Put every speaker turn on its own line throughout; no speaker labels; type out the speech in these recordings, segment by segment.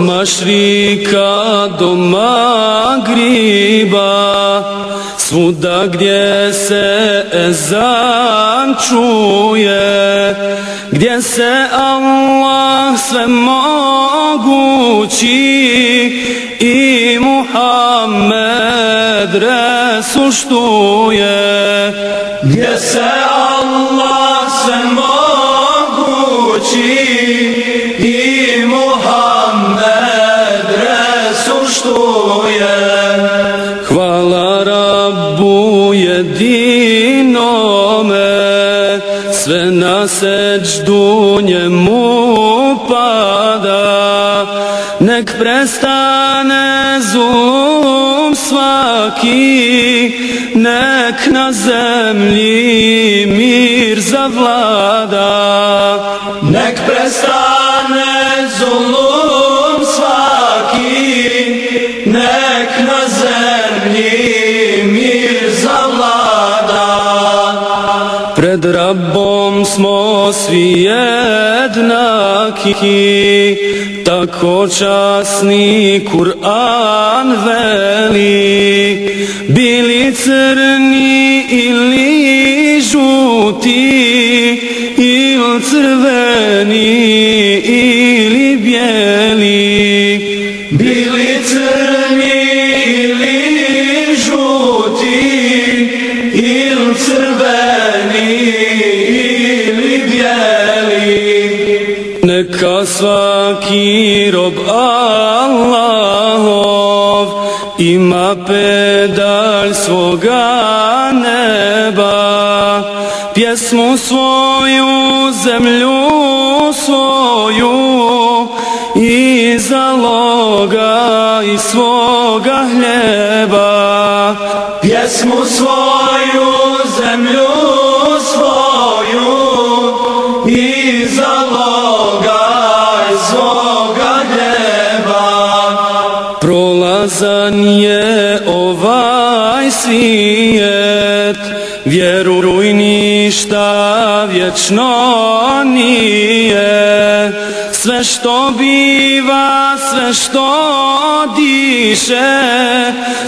mašrika do magriba Svuda gdje se ezan čuje Gdje se Allah sve mogući I Muhammed resuštuje Gdje se Allah na seđdu njemu pada Nek prestane zum svaki Nek na zemlji mir zavlada. Pred Rabbom smo svi jednaki Tako časni Kur'an veli. Bili crni ili žuti Ili crveni ili Neka svaki rob Allahov ima pedalj svoga neba Pjesmu svoju, zemlju svoju i zaloga i svoga hljeba Pjesmu svoju, Prazan je ovaj svijet. Vjeruj ništa vječno nije. Sve što biva, sve što diše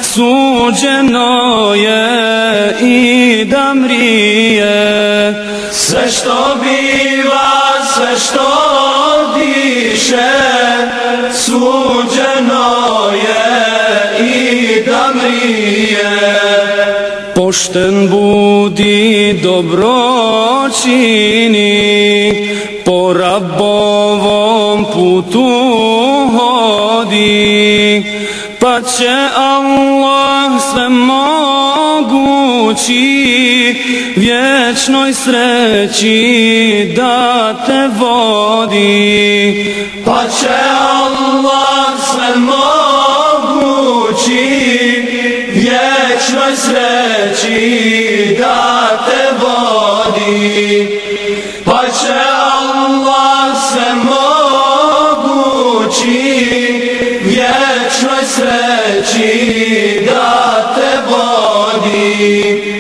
Suđeno je i da mrije. Sve što biva, sve što Pošten budi dobro čini. Po rabovom putu hodi Pa će Allah sve mogući Vječnoj sreći da te vodi. Pa će Allah sreći da te vodi pa će Allah sve mogući vječnoj sreći da te vodi.